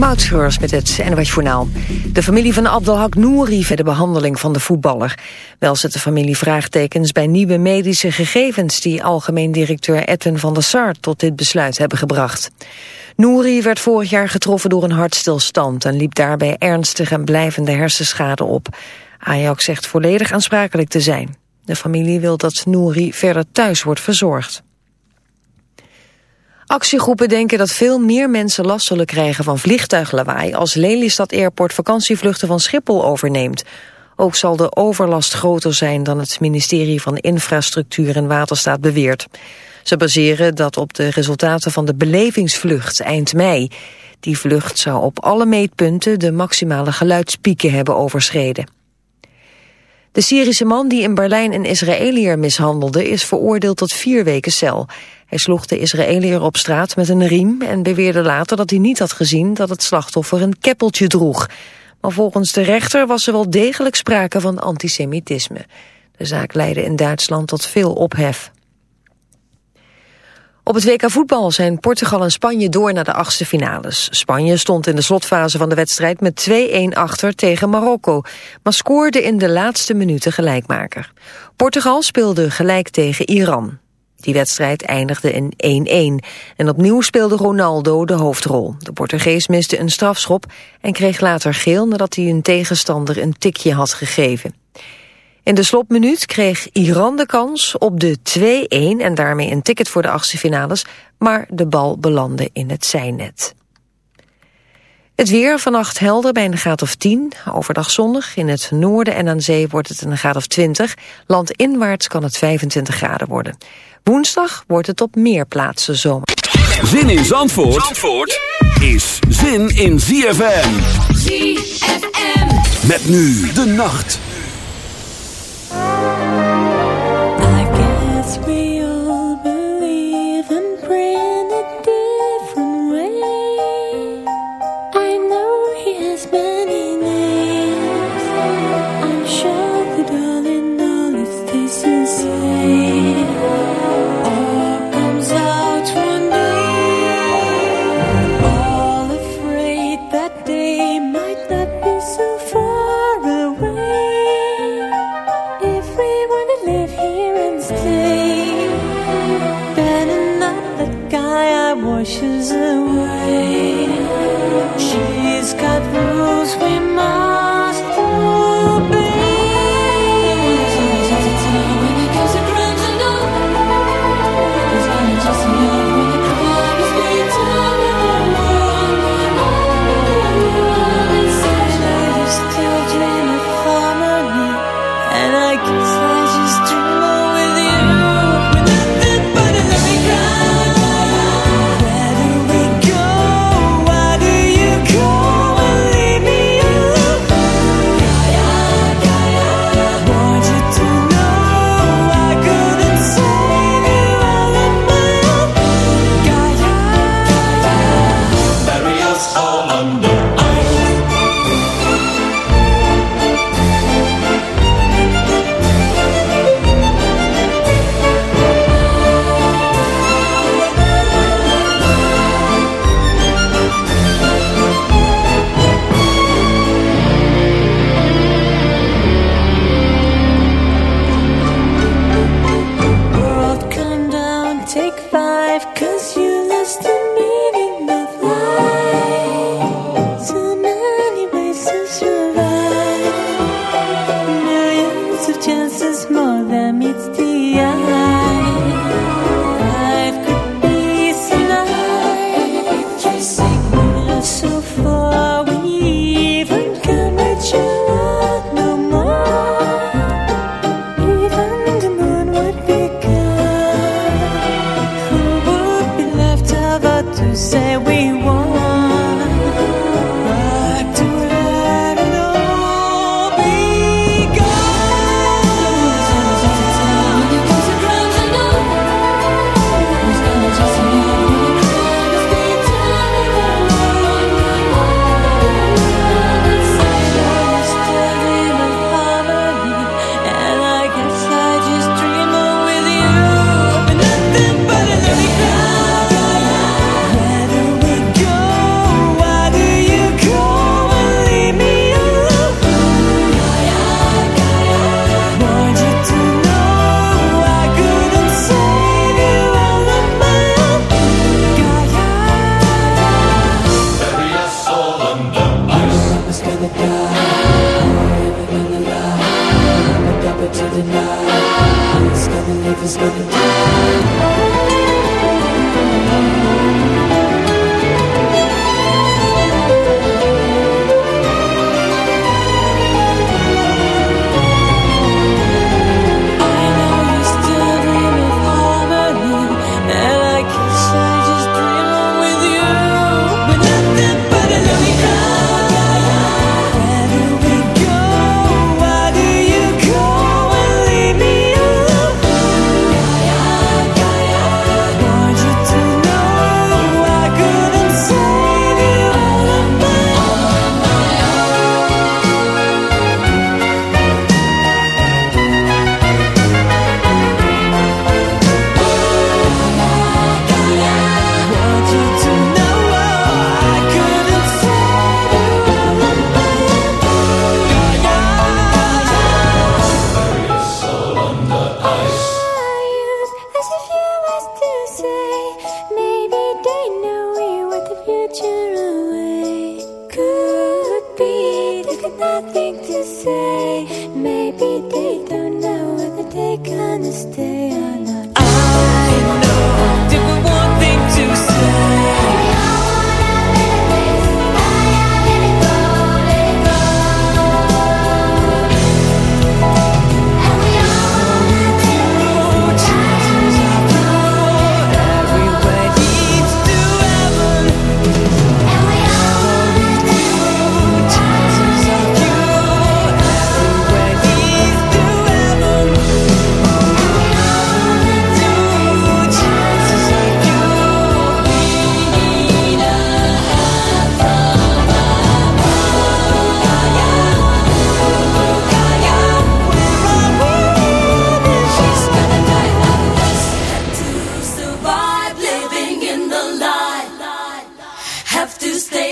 Moutschreurs met het NWS Journaal. De familie van Abdelhak Nouri voor de behandeling van de voetballer. Wel zet de familie vraagtekens bij nieuwe medische gegevens... die algemeen directeur Edwin van der Sar tot dit besluit hebben gebracht. Nouri werd vorig jaar getroffen door een hartstilstand... en liep daarbij ernstige en blijvende hersenschade op. Ajax zegt volledig aansprakelijk te zijn. De familie wil dat Nouri verder thuis wordt verzorgd. Actiegroepen denken dat veel meer mensen last zullen krijgen van vliegtuiglawaai als Lelystad Airport vakantievluchten van Schiphol overneemt. Ook zal de overlast groter zijn dan het ministerie van Infrastructuur en Waterstaat beweert. Ze baseren dat op de resultaten van de belevingsvlucht eind mei. Die vlucht zou op alle meetpunten de maximale geluidspieken hebben overschreden. De Syrische man die in Berlijn een Israëliër mishandelde is veroordeeld tot vier weken cel. Hij sloeg de Israëliër op straat met een riem en beweerde later dat hij niet had gezien dat het slachtoffer een keppeltje droeg. Maar volgens de rechter was er wel degelijk sprake van antisemitisme. De zaak leidde in Duitsland tot veel ophef. Op het WK voetbal zijn Portugal en Spanje door naar de achtste finales. Spanje stond in de slotfase van de wedstrijd met 2-1 achter tegen Marokko, maar scoorde in de laatste minuten gelijkmaker. Portugal speelde gelijk tegen Iran. Die wedstrijd eindigde in 1-1 en opnieuw speelde Ronaldo de hoofdrol. De Portugees miste een strafschop en kreeg later geel nadat hij een tegenstander een tikje had gegeven. In de slotminuut kreeg Iran de kans op de 2-1 en daarmee een ticket voor de achtste finales, maar de bal belandde in het zijnet. Het weer vannacht helder bij een graad of 10. Overdag zonnig. In het noorden en aan zee wordt het een graad of 20. Landinwaarts kan het 25 graden worden. Woensdag wordt het op meer plaatsen zomer. Zin in Zandvoort, Zandvoort is zin in ZFM. ZFM. Met nu de nacht.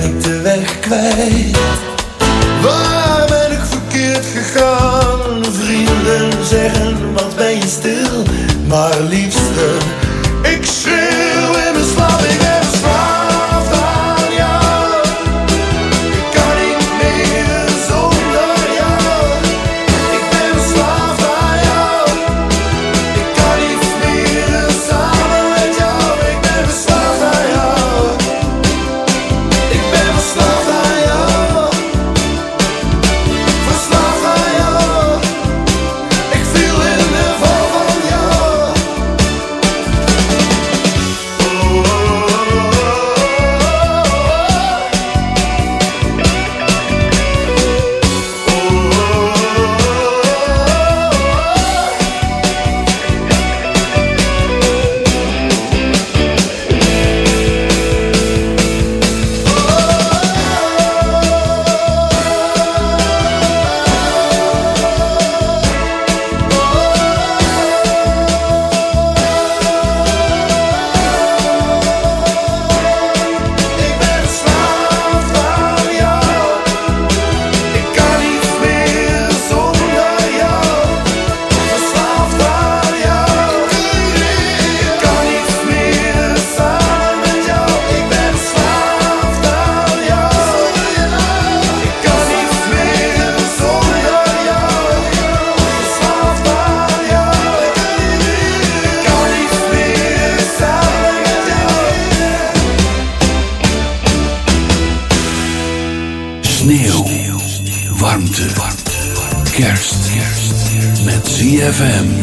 ben ik de weg kwijt. Waar ben ik verkeerd gegaan? Vrienden zeggen, wat ben je stil, maar liefste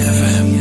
ZFM.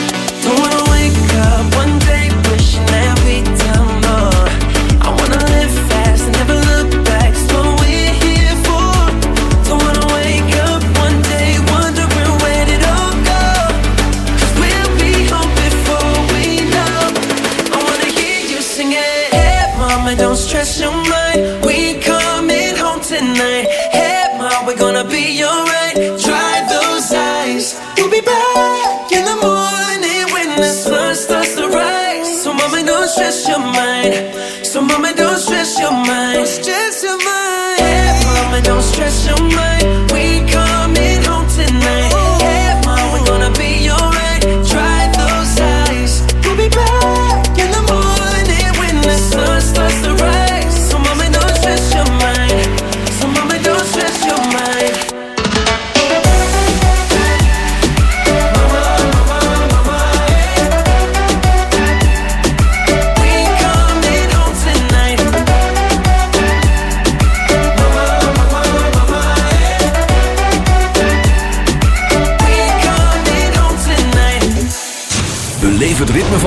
don't stress your mind. We coming home tonight. Hey, ma, we're gonna be alright. Dry those eyes, we'll be back in the morning.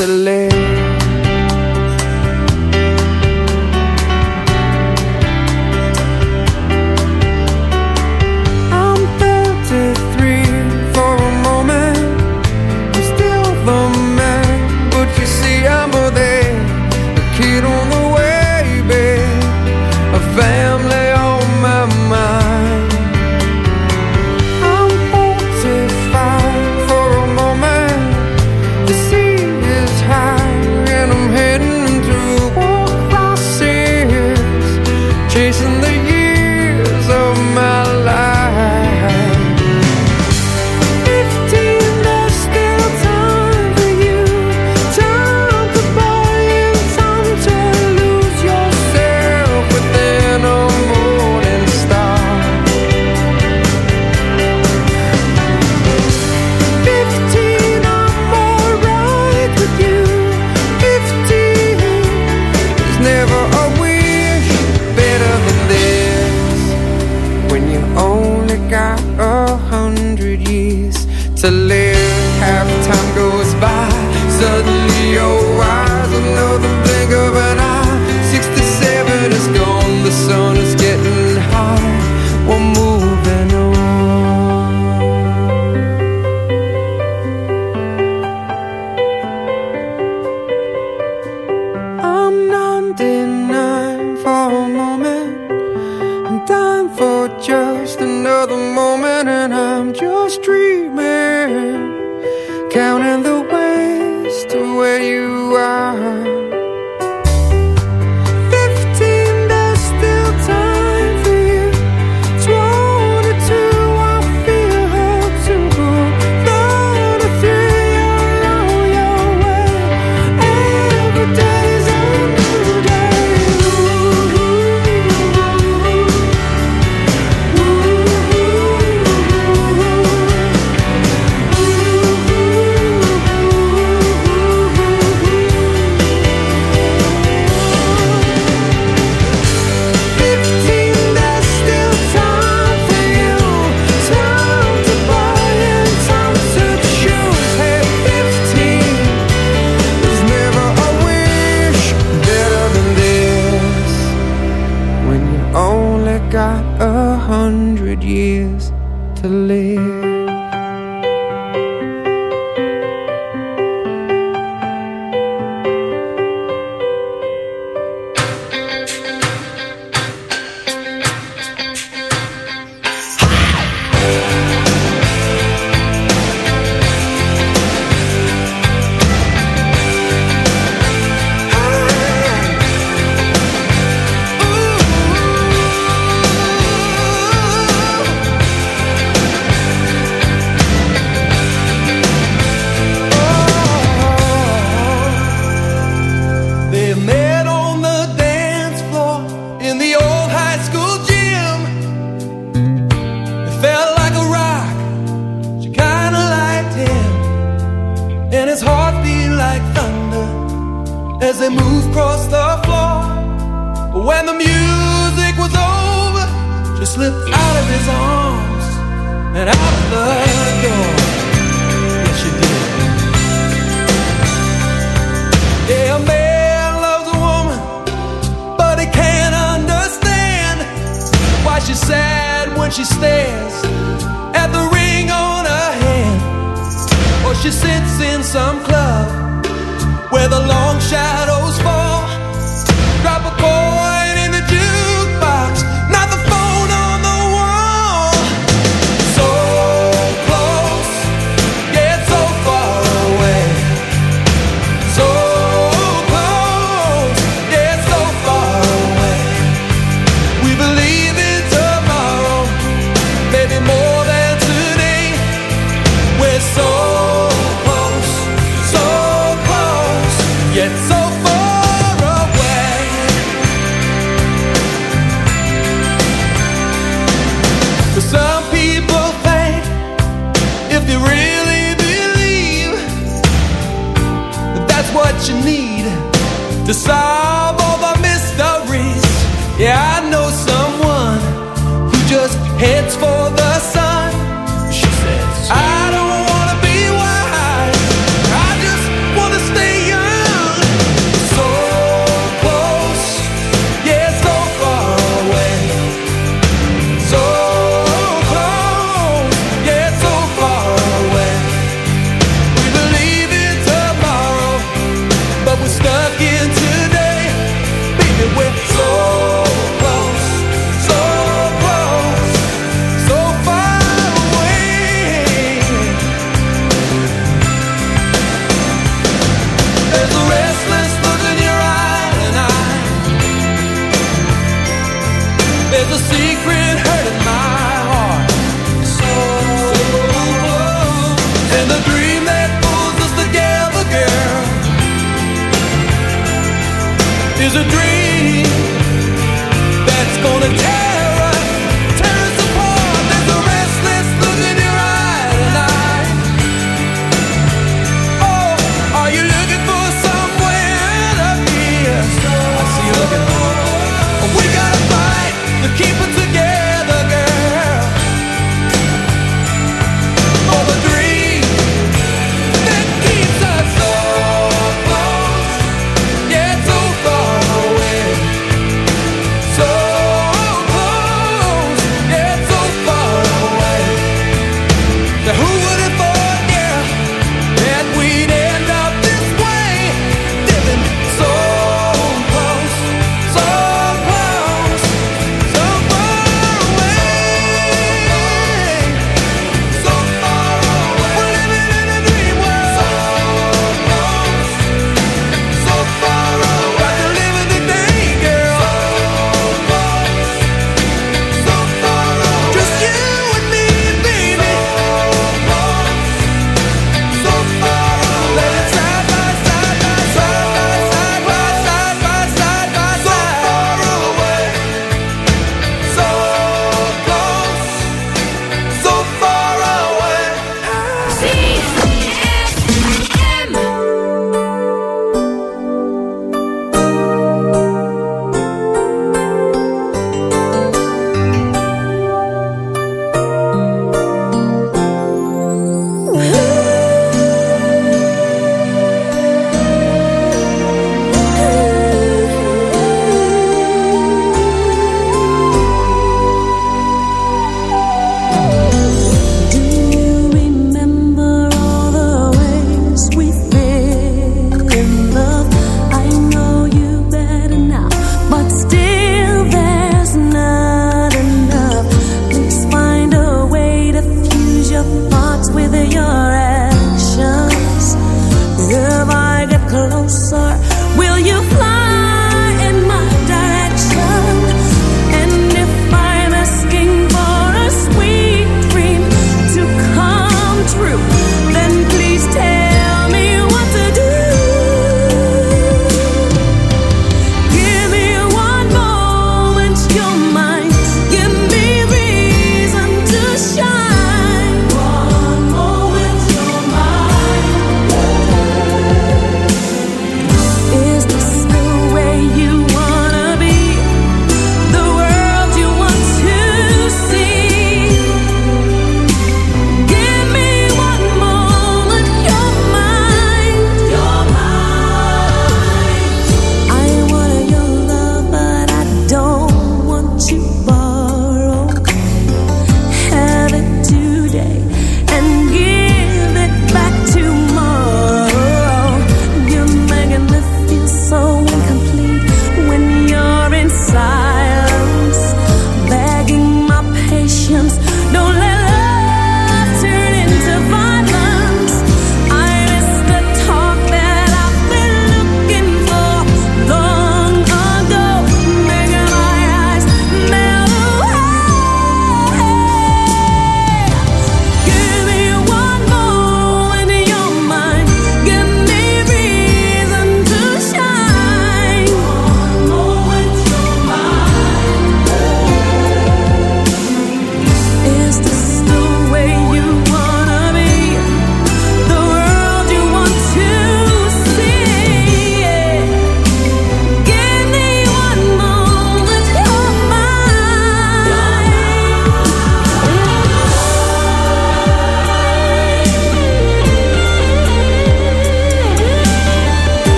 to denied for a moment. I'm dying for just another moment, and I'm just dreaming, counting the ways to where you. slipped out of his arms and out the door. Yes, you did. Yeah, a man loves a woman, but he can't understand why she's sad when she stares at the ring on her hand, or she sits in some club where the long shadows fall. Drop a coin.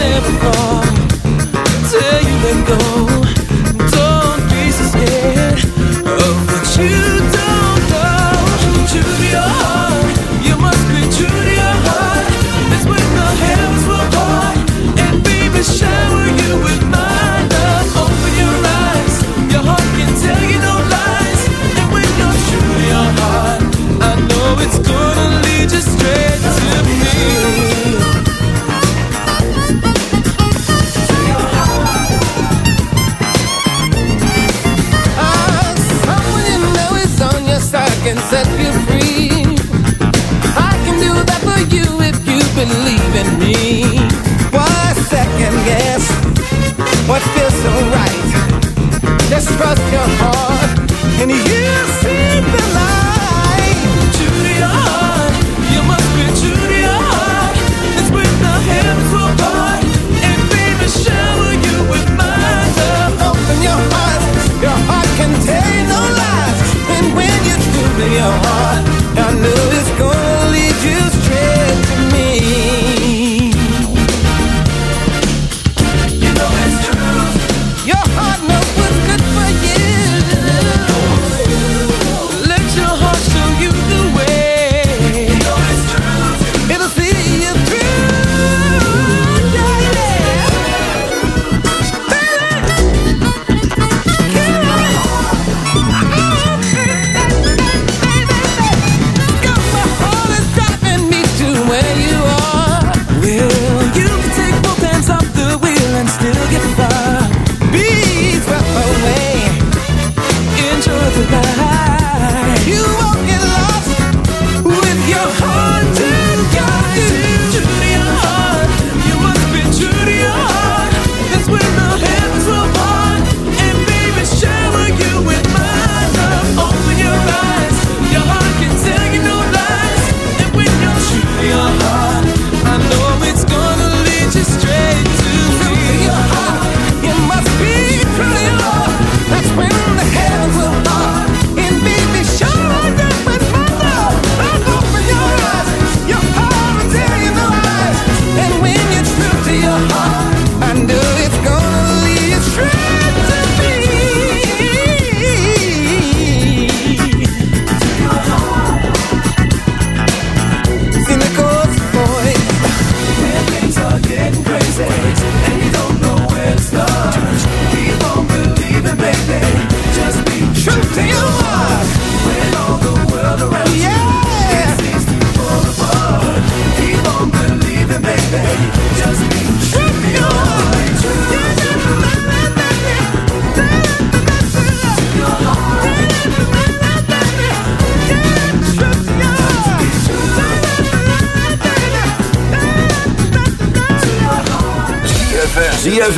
Never fall till you let go. believe in me. Why second guess what feels so right? Just trust your heart and you'll see the light. To the heart, you must be to the heart. Let's the heavens apart and baby shower you with my love. Open your heart, your heart can tell no lies. And when you do your heart. goodbye.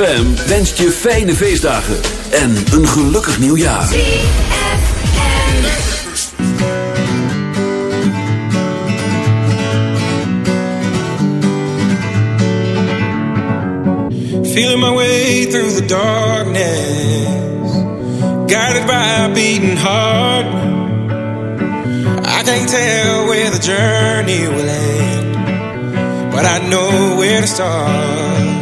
ZFM wenst je fijne feestdagen en een gelukkig nieuwjaar. Feeling my way through the darkness Guided by a beating heart I can't tell where the journey will end But I know where to start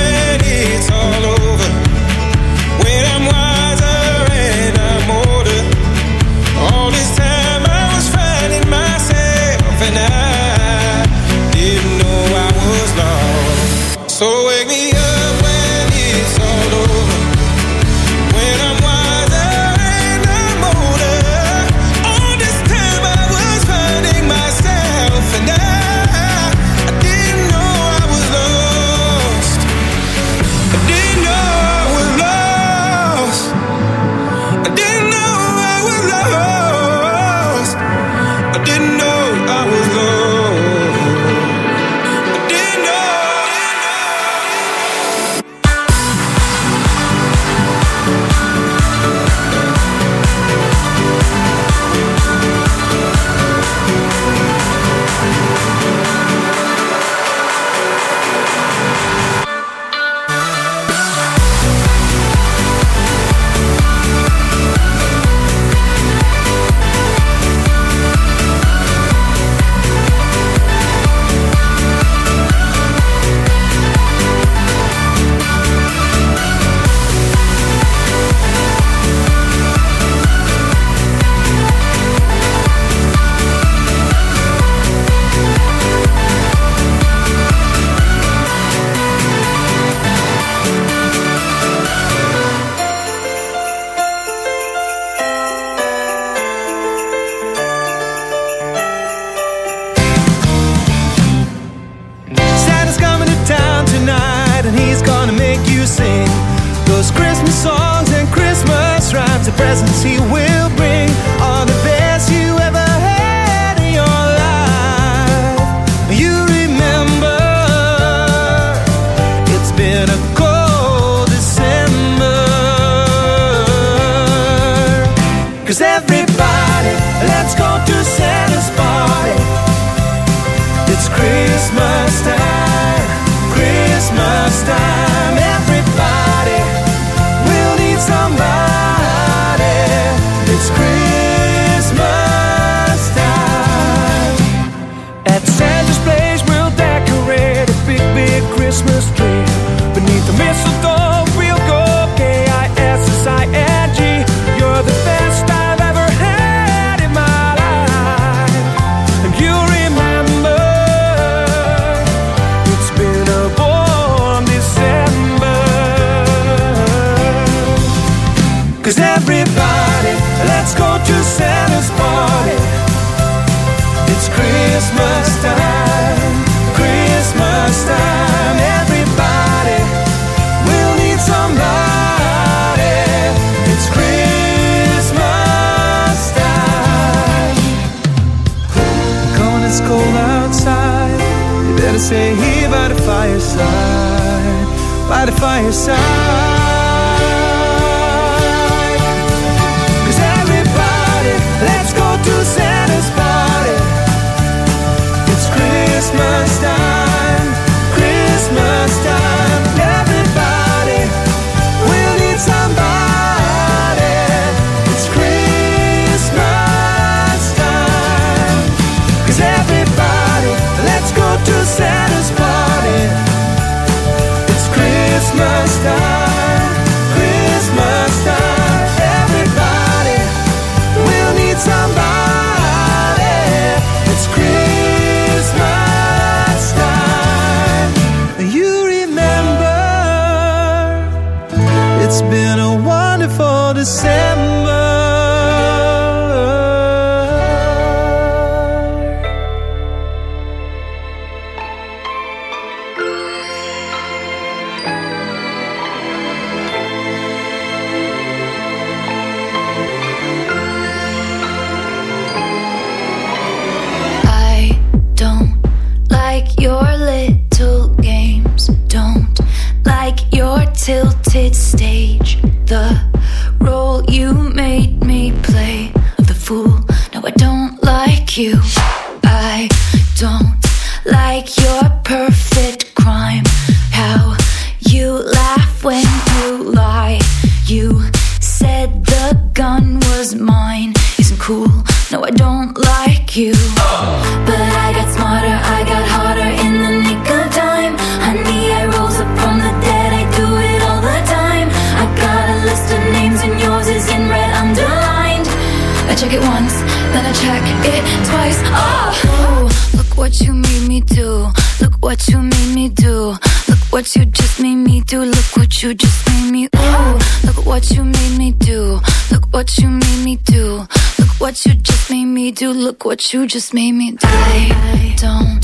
Me do. Look what you just made me do. I don't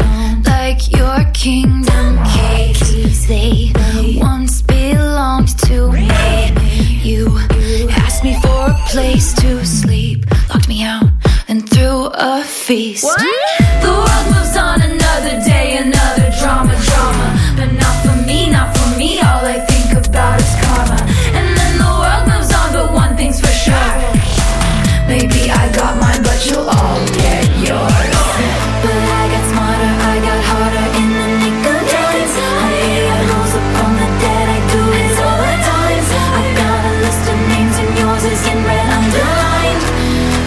like your kingdom keys. They once belonged to me. You asked me for a place to sleep, locked me out, and threw a feast. The world moves on another day, another drama, drama. But not for me, not for me. All I think about is karma. And then the world moves on, but one thing's for sure. Maybe I got mine,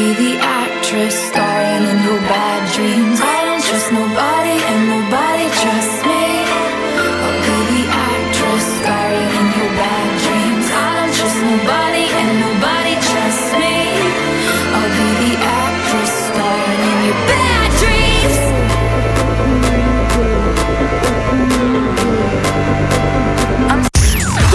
Be the actress starring in your bad